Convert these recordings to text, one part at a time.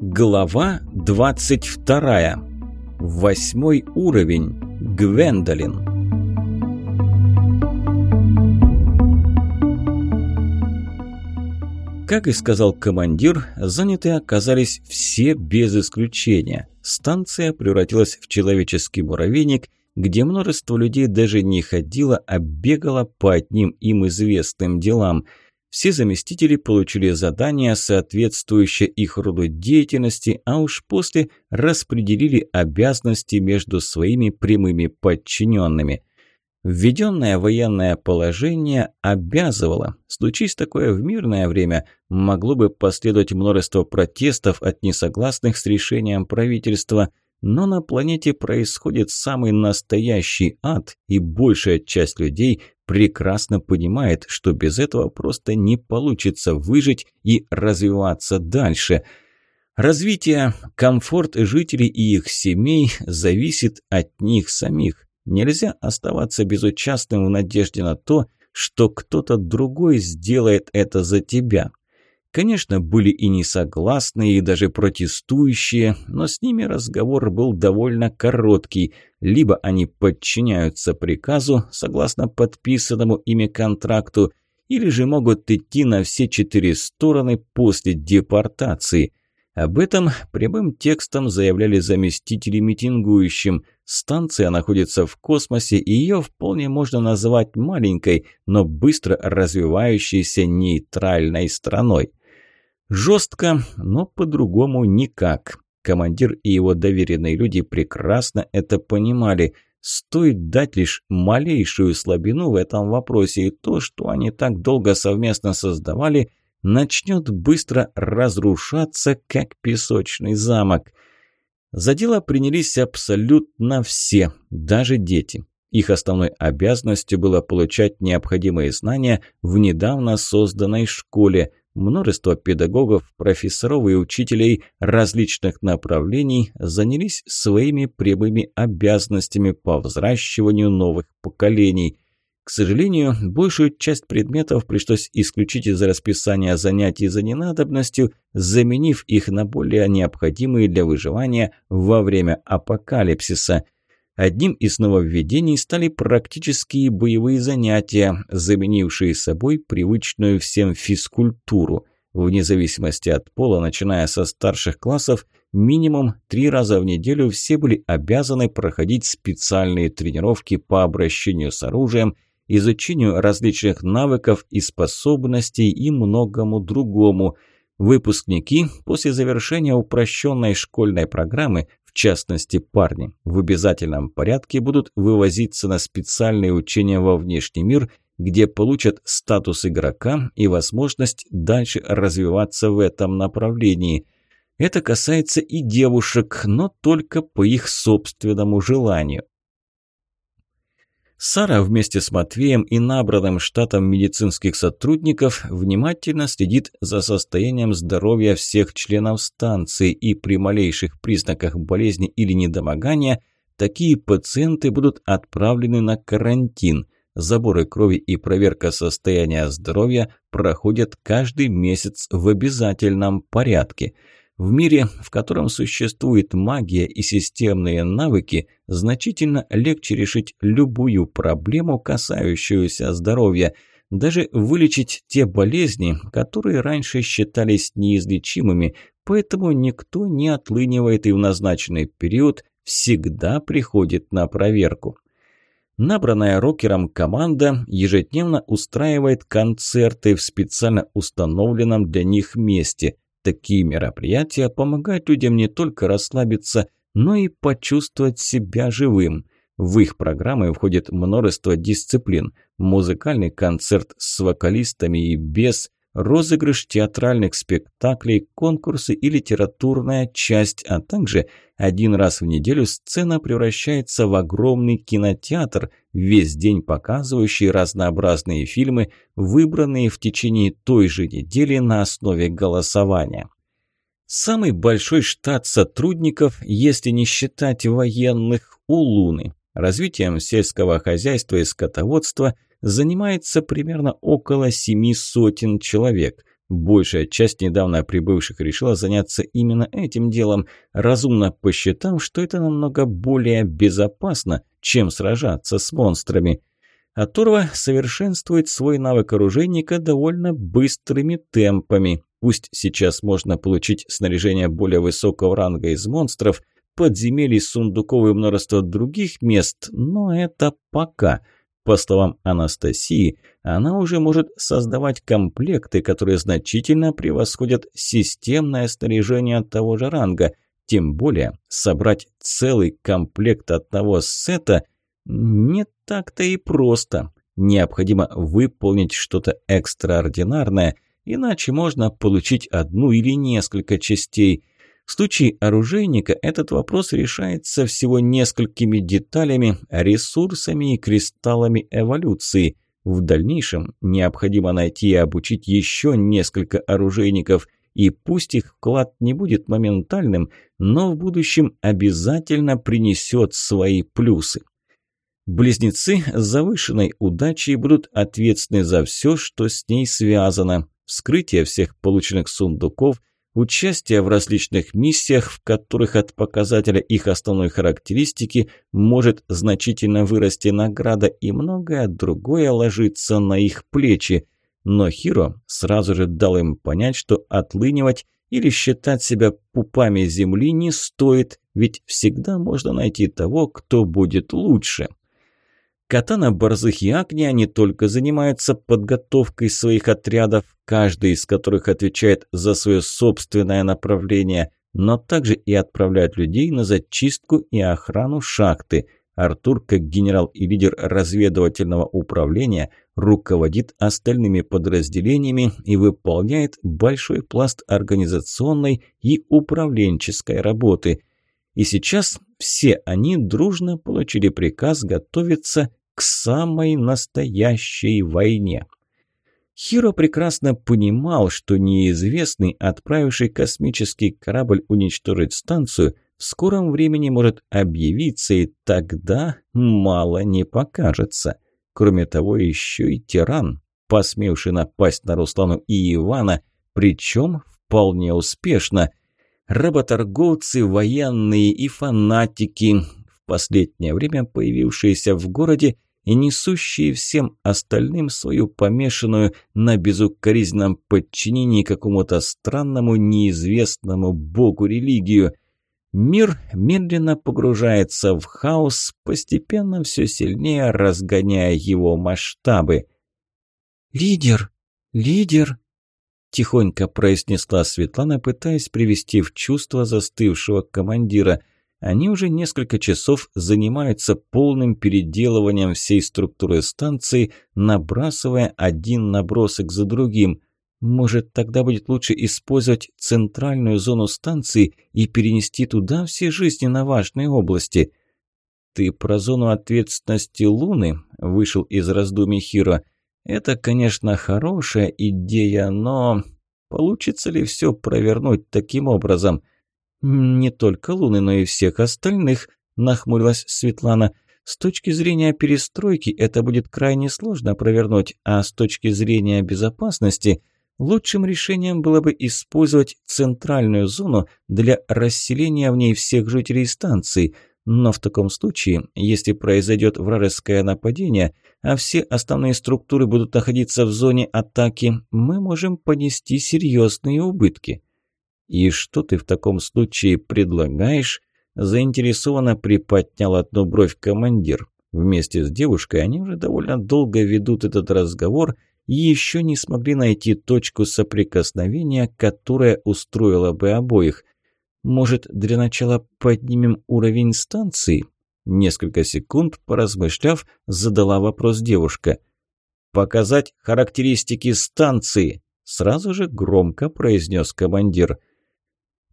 Глава 22. Восьмой уровень. Гвендолин. Как и сказал командир, заняты оказались все без исключения. Станция превратилась в человеческий муравейник, где множество людей даже не ходило, а бегало по одним им известным делам – все заместители получили задания, соответствующие их роду деятельности, а уж после распределили обязанности между своими прямыми подчиненными. Введенное военное положение обязывало. Случись такое в мирное время, могло бы последовать множество протестов от несогласных с решением правительства – но на планете происходит самый настоящий ад, и большая часть людей прекрасно понимает, что без этого просто не получится выжить и развиваться дальше. Развитие, комфорт жителей и их семей зависит от них самих. Нельзя оставаться безучастным в надежде на то, что кто-то другой сделает это за тебя. Конечно, были и несогласные, и даже протестующие, но с ними разговор был довольно короткий. Либо они подчиняются приказу, согласно подписанному ими контракту, или же могут идти на все четыре стороны после депортации. Об этом прямым текстом заявляли заместители митингующим. Станция находится в космосе, и ее вполне можно назвать маленькой, но быстро развивающейся нейтральной страной. Жестко, но по-другому никак. Командир и его доверенные люди прекрасно это понимали. Стоит дать лишь малейшую слабину в этом вопросе, и то, что они так долго совместно создавали, начнет быстро разрушаться, как песочный замок. За дело принялись абсолютно все, даже дети. Их основной обязанностью было получать необходимые знания в недавно созданной школе. Множество педагогов, профессоров и учителей различных направлений занялись своими прямыми обязанностями по взращиванию новых поколений. К сожалению, большую часть предметов пришлось исключить из расписания занятий за ненадобностью, заменив их на более необходимые для выживания во время апокалипсиса – Одним из нововведений стали практические боевые занятия, заменившие собой привычную всем физкультуру. Вне зависимости от пола, начиная со старших классов, минимум три раза в неделю все были обязаны проходить специальные тренировки по обращению с оружием, изучению различных навыков и способностей и многому другому. Выпускники после завершения упрощенной школьной программы частности парни, в обязательном порядке будут вывозиться на специальные учения во внешний мир, где получат статус игрока и возможность дальше развиваться в этом направлении. Это касается и девушек, но только по их собственному желанию. Сара вместе с Матвеем и набранным штатом медицинских сотрудников внимательно следит за состоянием здоровья всех членов станции и при малейших признаках болезни или недомогания такие пациенты будут отправлены на карантин. Заборы крови и проверка состояния здоровья проходят каждый месяц в обязательном порядке – в мире, в котором существует магия и системные навыки, значительно легче решить любую проблему, касающуюся здоровья, даже вылечить те болезни, которые раньше считались неизлечимыми, поэтому никто не отлынивает и в назначенный период всегда приходит на проверку. Набранная рокером команда ежедневно устраивает концерты в специально установленном для них месте – Такие мероприятия помогают людям не только расслабиться, но и почувствовать себя живым. В их программы входит множество дисциплин. Музыкальный концерт с вокалистами и без, розыгрыш театральных спектаклей, конкурсы и литературная часть, а также один раз в неделю сцена превращается в огромный кинотеатр, весь день показывающий разнообразные фильмы, выбранные в течение той же недели на основе голосования. Самый большой штат сотрудников, если не считать военных, у Луны. Развитием сельского хозяйства и скотоводства – занимается примерно около семи сотен человек. Большая часть недавно прибывших решила заняться именно этим делом, разумно посчитав, что это намного более безопасно, чем сражаться с монстрами. А Торва совершенствует свой навык оружейника довольно быстрыми темпами. Пусть сейчас можно получить снаряжение более высокого ранга из монстров, подземелий, сундуков и множество других мест, но это пока – по словам Анастасии, она уже может создавать комплекты, которые значительно превосходят системное снаряжение того же ранга. Тем более, собрать целый комплект одного сета не так-то и просто. Необходимо выполнить что-то экстраординарное, иначе можно получить одну или несколько частей – в случае оружейника этот вопрос решается всего несколькими деталями, ресурсами и кристаллами эволюции. В дальнейшем необходимо найти и обучить еще несколько оружейников, и пусть их вклад не будет моментальным, но в будущем обязательно принесет свои плюсы. Близнецы с завышенной удачей будут ответственны за все, что с ней связано. Вскрытие всех полученных сундуков, участие в различных миссиях, в которых от показателя их основной характеристики может значительно вырасти награда и многое другое ложится на их плечи. Но Хиро сразу же дал им понять, что отлынивать или считать себя пупами земли не стоит, ведь всегда можно найти того, кто будет лучше. Катана, Борзых и Агния не только занимаются подготовкой своих отрядов, каждый из которых отвечает за свое собственное направление, но также и отправляют людей на зачистку и охрану шахты. Артур, как генерал и лидер разведывательного управления, руководит остальными подразделениями и выполняет большой пласт организационной и управленческой работы. И сейчас все они дружно получили приказ готовиться к самой настоящей войне. Хиро прекрасно понимал, что неизвестный, отправивший космический корабль уничтожить станцию, в скором времени может объявиться, и тогда мало не покажется. Кроме того, еще и тиран, посмевший напасть на Руслану и Ивана, причем вполне успешно. Работорговцы, военные и фанатики, в последнее время появившиеся в городе и несущие всем остальным свою помешанную на безукоризненном подчинении какому-то странному неизвестному богу религию. Мир медленно погружается в хаос, постепенно все сильнее разгоняя его масштабы. «Лидер! Лидер!» – тихонько произнесла Светлана, пытаясь привести в чувство застывшего командира – они уже несколько часов занимаются полным переделыванием всей структуры станции, набрасывая один набросок за другим. Может, тогда будет лучше использовать центральную зону станции и перенести туда все жизненно важные области? «Ты про зону ответственности Луны?» – вышел из раздумий Хиро. «Это, конечно, хорошая идея, но получится ли все провернуть таким образом?» «Не только Луны, но и всех остальных», – нахмурилась Светлана. «С точки зрения перестройки это будет крайне сложно провернуть, а с точки зрения безопасности лучшим решением было бы использовать центральную зону для расселения в ней всех жителей станции». Но в таком случае, если произойдет вражеское нападение, а все основные структуры будут находиться в зоне атаки, мы можем понести серьезные убытки. «И что ты в таком случае предлагаешь?» Заинтересованно приподнял одну бровь командир. Вместе с девушкой они уже довольно долго ведут этот разговор и еще не смогли найти точку соприкосновения, которая устроила бы обоих. «Может, для начала поднимем уровень станции?» Несколько секунд, поразмышляв, задала вопрос девушка. «Показать характеристики станции!» Сразу же громко произнес командир.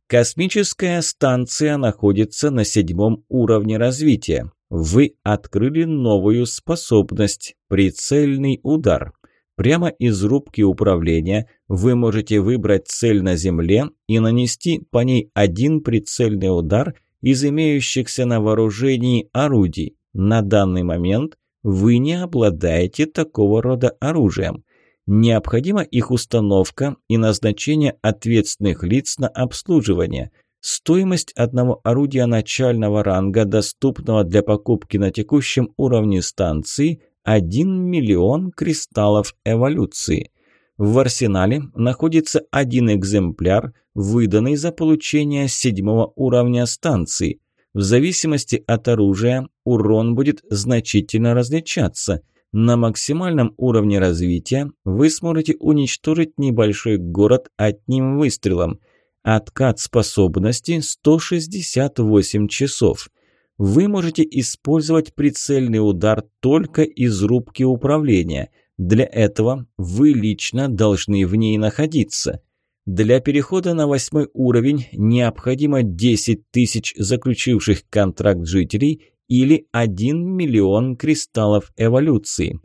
Космическая станция находится на седьмом уровне развития. Вы открыли новую способность – прицельный удар. Прямо из рубки управления вы можете выбрать цель на Земле и нанести по ней один прицельный удар из имеющихся на вооружении орудий. На данный момент вы не обладаете такого рода оружием. Необходима их установка и назначение ответственных лиц на обслуживание. Стоимость одного орудия начального ранга, доступного для покупки на текущем уровне станции – 1 миллион кристаллов эволюции. В арсенале находится один экземпляр, выданный за получение седьмого уровня станции. В зависимости от оружия урон будет значительно различаться. На максимальном уровне развития вы сможете уничтожить небольшой город одним выстрелом. Откат способности 168 часов. Вы можете использовать прицельный удар только из рубки управления. Для этого вы лично должны в ней находиться. Для перехода на восьмой уровень необходимо 10 тысяч заключивших контракт жителей или 1 миллион кристаллов эволюции.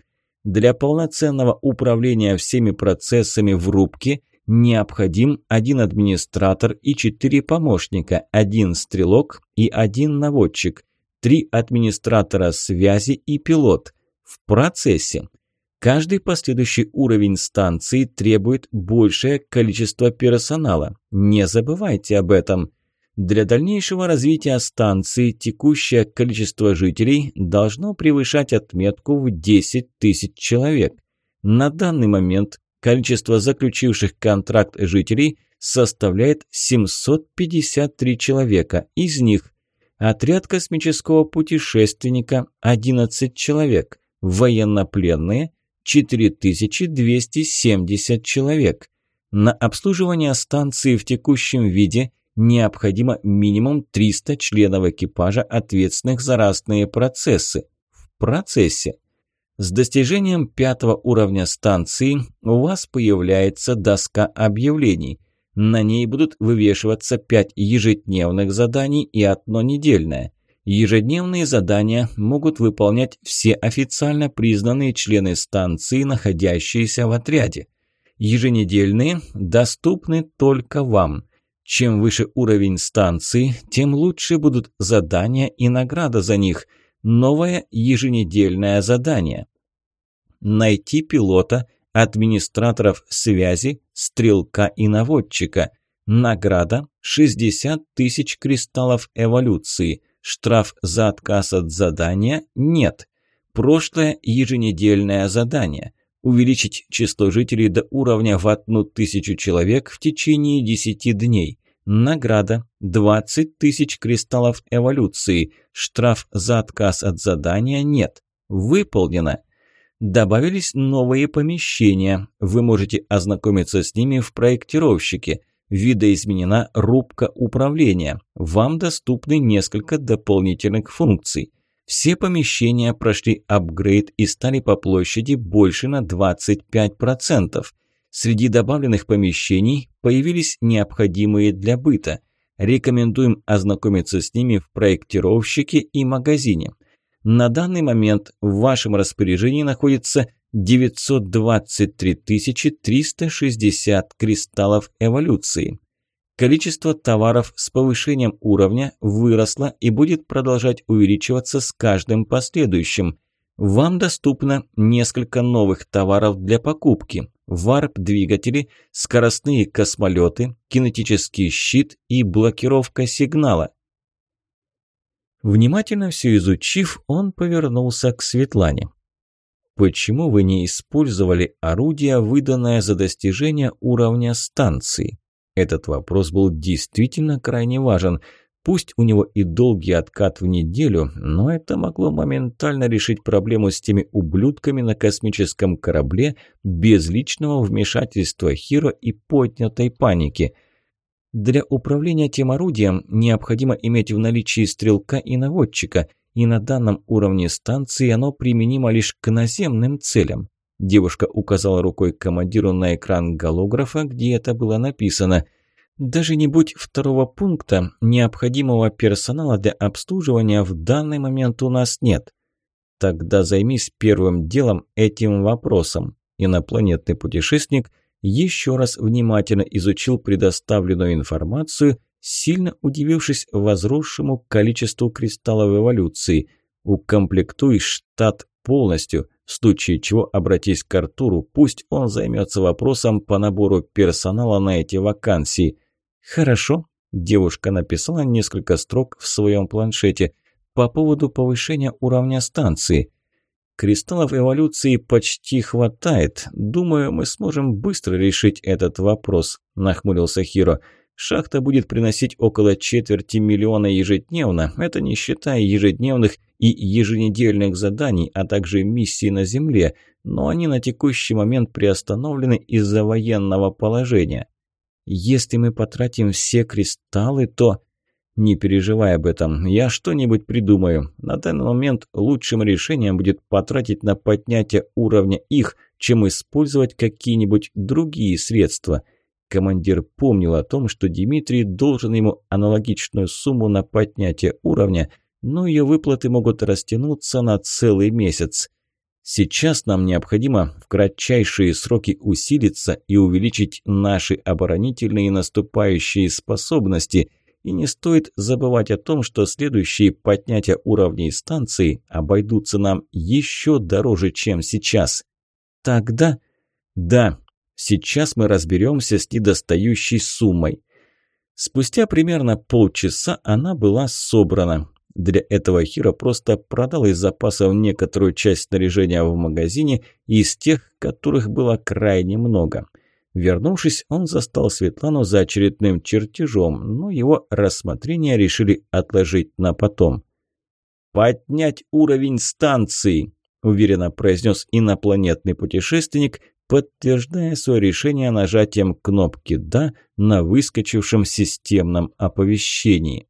Для полноценного управления всеми процессами в рубке необходим один администратор и четыре помощника, один стрелок и один наводчик, три администратора связи и пилот. В процессе Каждый последующий уровень станции требует большее количество персонала. Не забывайте об этом. Для дальнейшего развития станции текущее количество жителей должно превышать отметку в 10 тысяч человек. На данный момент количество заключивших контракт жителей составляет 753 человека. Из них отряд космического путешественника – 11 человек, военнопленные – 4270 человек. На обслуживание станции в текущем виде необходимо минимум 300 членов экипажа, ответственных за разные процессы. В процессе. С достижением пятого уровня станции у вас появляется доска объявлений. На ней будут вывешиваться 5 ежедневных заданий и одно недельное. Ежедневные задания могут выполнять все официально признанные члены станции, находящиеся в отряде. Еженедельные доступны только вам. Чем выше уровень станции, тем лучше будут задания и награда за них. Новое еженедельное задание. Найти пилота, администраторов связи, стрелка и наводчика. Награда – 60 тысяч кристаллов эволюции – Штраф за отказ от задания нет. Прошлое еженедельное задание. Увеличить число жителей до уровня в одну тысячу человек в течение 10 дней. Награда – 20 тысяч кристаллов эволюции. Штраф за отказ от задания нет. Выполнено. Добавились новые помещения. Вы можете ознакомиться с ними в проектировщике. Видоизменена рубка управления. Вам доступны несколько дополнительных функций. Все помещения прошли апгрейд и стали по площади больше на 25%. Среди добавленных помещений появились необходимые для быта. Рекомендуем ознакомиться с ними в проектировщике и магазине. На данный момент в вашем распоряжении находится 923 360 кристаллов эволюции. Количество товаров с повышением уровня выросло и будет продолжать увеличиваться с каждым последующим. Вам доступно несколько новых товаров для покупки. Варп-двигатели, скоростные космолеты, кинетический щит и блокировка сигнала. Внимательно все изучив, он повернулся к Светлане. Почему вы не использовали орудие, выданное за достижение уровня станции? Этот вопрос был действительно крайне важен. Пусть у него и долгий откат в неделю, но это могло моментально решить проблему с теми ублюдками на космическом корабле без личного вмешательства Хиро и поднятой паники. Для управления тем орудием необходимо иметь в наличии стрелка и наводчика – и на данном уровне станции оно применимо лишь к наземным целям. Девушка указала рукой командиру на экран голографа, где это было написано. Даже не будь второго пункта, необходимого персонала для обслуживания в данный момент у нас нет. Тогда займись первым делом этим вопросом. Инопланетный путешественник еще раз внимательно изучил предоставленную информацию сильно удивившись возросшему количеству кристаллов эволюции. Укомплектуй штат полностью. В случае чего обратись к Артуру, пусть он займется вопросом по набору персонала на эти вакансии. Хорошо, девушка написала несколько строк в своем планшете по поводу повышения уровня станции. Кристаллов эволюции почти хватает. Думаю, мы сможем быстро решить этот вопрос, нахмурился Хиро. Шахта будет приносить около четверти миллиона ежедневно, это не считая ежедневных и еженедельных заданий, а также миссий на Земле, но они на текущий момент приостановлены из-за военного положения. Если мы потратим все кристаллы, то... Не переживай об этом, я что-нибудь придумаю. На данный момент лучшим решением будет потратить на поднятие уровня их, чем использовать какие-нибудь другие средства. Командир помнил о том, что Дмитрий должен ему аналогичную сумму на поднятие уровня, но ее выплаты могут растянуться на целый месяц. Сейчас нам необходимо в кратчайшие сроки усилиться и увеличить наши оборонительные и наступающие способности – и не стоит забывать о том, что следующие поднятия уровней станции обойдутся нам еще дороже, чем сейчас. Тогда... Да, сейчас мы разберемся с недостающей суммой. Спустя примерно полчаса она была собрана. Для этого Хиро просто продал из запасов некоторую часть снаряжения в магазине из тех, которых было крайне много – Вернувшись, он застал Светлану за очередным чертежом, но его рассмотрение решили отложить на потом. «Поднять уровень станции», – уверенно произнес инопланетный путешественник, подтверждая свое решение нажатием кнопки «Да» на выскочившем системном оповещении.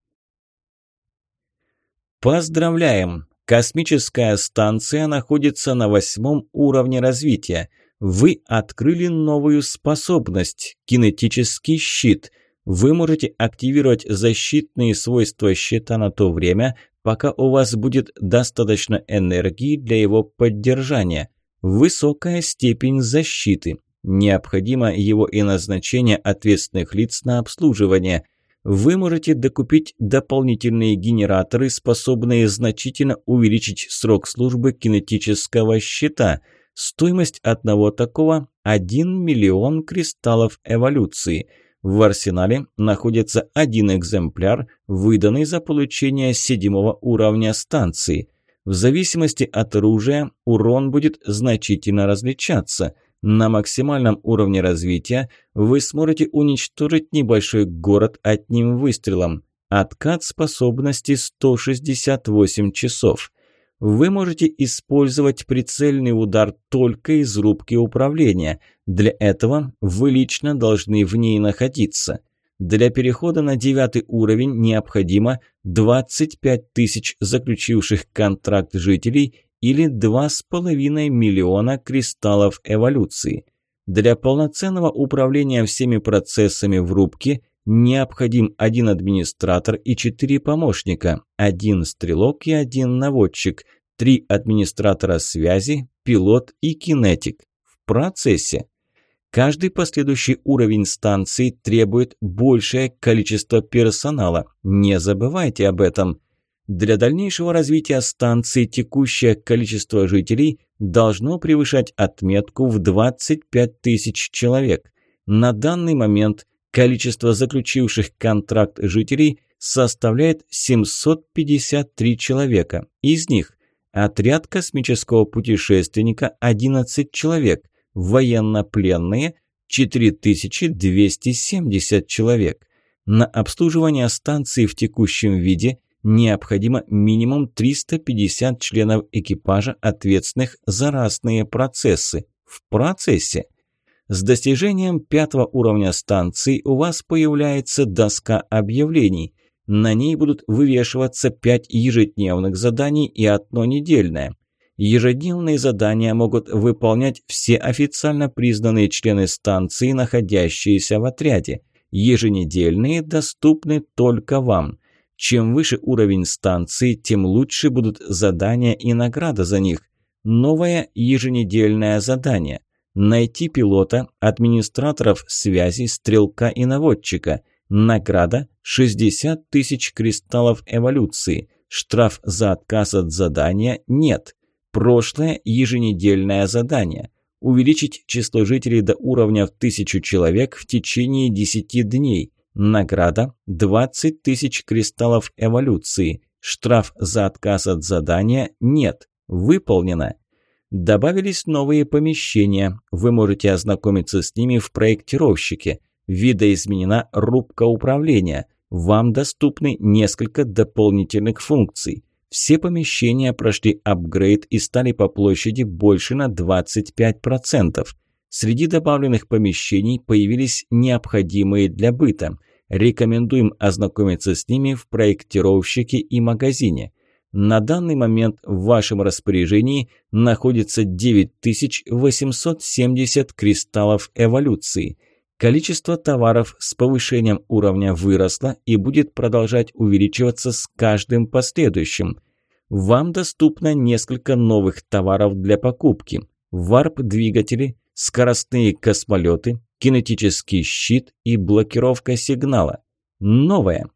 Поздравляем! Космическая станция находится на восьмом уровне развития – вы открыли новую способность – кинетический щит. Вы можете активировать защитные свойства щита на то время, пока у вас будет достаточно энергии для его поддержания. Высокая степень защиты. Необходимо его и назначение ответственных лиц на обслуживание. Вы можете докупить дополнительные генераторы, способные значительно увеличить срок службы кинетического щита – Стоимость одного такого – 1 миллион кристаллов эволюции. В арсенале находится один экземпляр, выданный за получение седьмого уровня станции. В зависимости от оружия урон будет значительно различаться. На максимальном уровне развития вы сможете уничтожить небольшой город одним выстрелом. Откат способности 168 часов вы можете использовать прицельный удар только из рубки управления. Для этого вы лично должны в ней находиться. Для перехода на девятый уровень необходимо 25 тысяч заключивших контракт жителей или 2,5 миллиона кристаллов эволюции. Для полноценного управления всеми процессами в рубке необходим один администратор и четыре помощника, один стрелок и один наводчик, три администратора связи, пилот и кинетик. В процессе. Каждый последующий уровень станции требует большее количество персонала. Не забывайте об этом. Для дальнейшего развития станции текущее количество жителей должно превышать отметку в 25 тысяч человек. На данный момент Количество заключивших контракт жителей составляет 753 человека. Из них отряд космического путешественника 11 человек, военнопленные 4270 человек. На обслуживание станции в текущем виде необходимо минимум 350 членов экипажа, ответственных за разные процессы. В процессе – с достижением пятого уровня станции у вас появляется доска объявлений. На ней будут вывешиваться пять ежедневных заданий и одно недельное. Ежедневные задания могут выполнять все официально признанные члены станции, находящиеся в отряде. Еженедельные доступны только вам. Чем выше уровень станции, тем лучше будут задания и награда за них. Новое еженедельное задание – Найти пилота, администраторов связи, стрелка и наводчика. Награда – 60 тысяч кристаллов эволюции. Штраф за отказ от задания – нет. Прошлое еженедельное задание. Увеличить число жителей до уровня в тысячу человек в течение 10 дней. Награда – 20 тысяч кристаллов эволюции. Штраф за отказ от задания – нет. Выполнено. Добавились новые помещения. Вы можете ознакомиться с ними в проектировщике. Видоизменена рубка управления. Вам доступны несколько дополнительных функций. Все помещения прошли апгрейд и стали по площади больше на 25%. Среди добавленных помещений появились необходимые для быта. Рекомендуем ознакомиться с ними в проектировщике и магазине. На данный момент в вашем распоряжении находится 9870 кристаллов эволюции. Количество товаров с повышением уровня выросло и будет продолжать увеличиваться с каждым последующим. Вам доступно несколько новых товаров для покупки. Варп-двигатели, скоростные космолеты, кинетический щит и блокировка сигнала. Новое.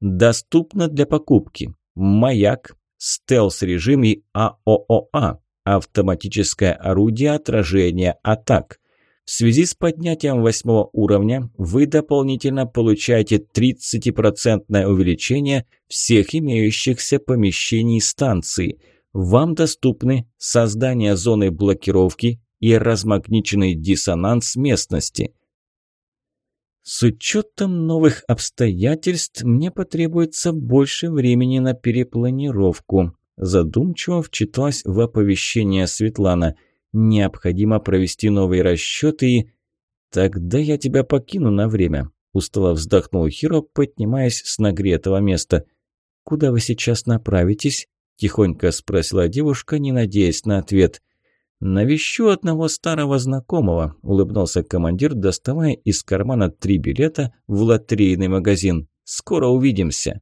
Доступно для покупки. Маяк, стелс-режим и АООА. Автоматическое орудие отражения атак. В связи с поднятием восьмого уровня вы дополнительно получаете 30% увеличение всех имеющихся помещений станции. Вам доступны создание зоны блокировки и размагниченный диссонанс местности. С учетом новых обстоятельств мне потребуется больше времени на перепланировку. Задумчиво вчиталась в оповещение Светлана – Необходимо провести новые расчеты и... «Тогда я тебя покину на время», – устало вздохнул Хиро, поднимаясь с нагретого места. «Куда вы сейчас направитесь?» – тихонько спросила девушка, не надеясь на ответ. «Навещу одного старого знакомого», – улыбнулся командир, доставая из кармана три билета в лотерейный магазин. «Скоро увидимся».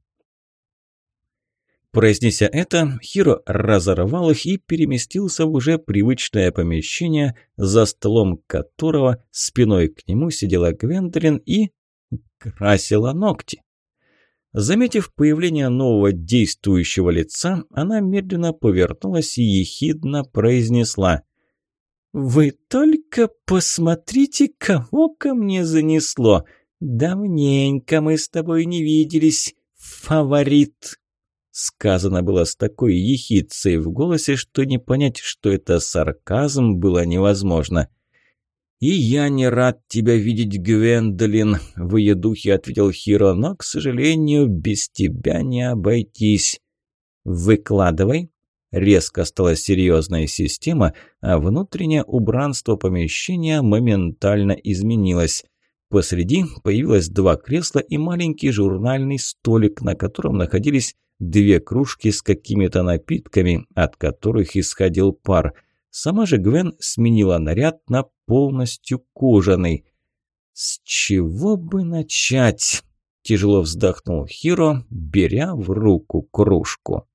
Произнеся это, Хиро разорвал их и переместился в уже привычное помещение, за столом которого спиной к нему сидела Гвендолин и красила ногти. Заметив появление нового действующего лица, она медленно повернулась и ехидно произнесла «Вы только посмотрите, кого ко мне занесло! Давненько мы с тобой не виделись, фаворит!» Сказано было с такой ехидцей в голосе, что не понять, что это сарказм, было невозможно. «И я не рад тебя видеть, Гвендолин», — в ее духе ответил Хиро, «но, к сожалению, без тебя не обойтись». «Выкладывай». Резко стала серьезная система, а внутреннее убранство помещения моментально изменилось. Посреди появилось два кресла и маленький журнальный столик, на котором находились две кружки с какими-то напитками, от которых исходил пар. Сама же Гвен сменила наряд на полностью кожаный. «С чего бы начать?» – тяжело вздохнул Хиро, беря в руку кружку.